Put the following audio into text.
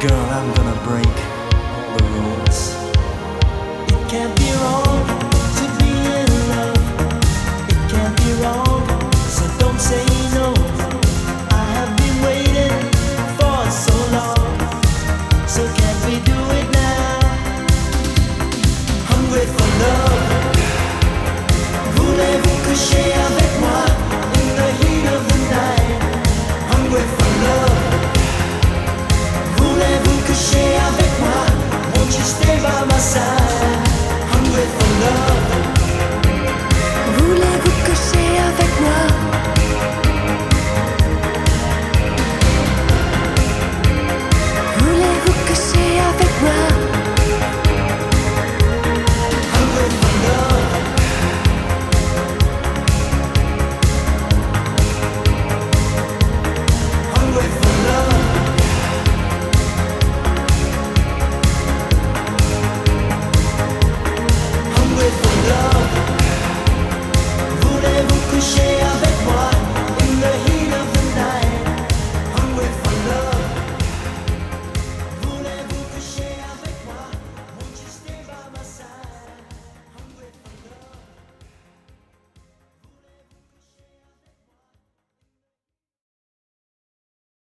Girl, I'm gonna break all the rules. It can't be wrong. vai balançar.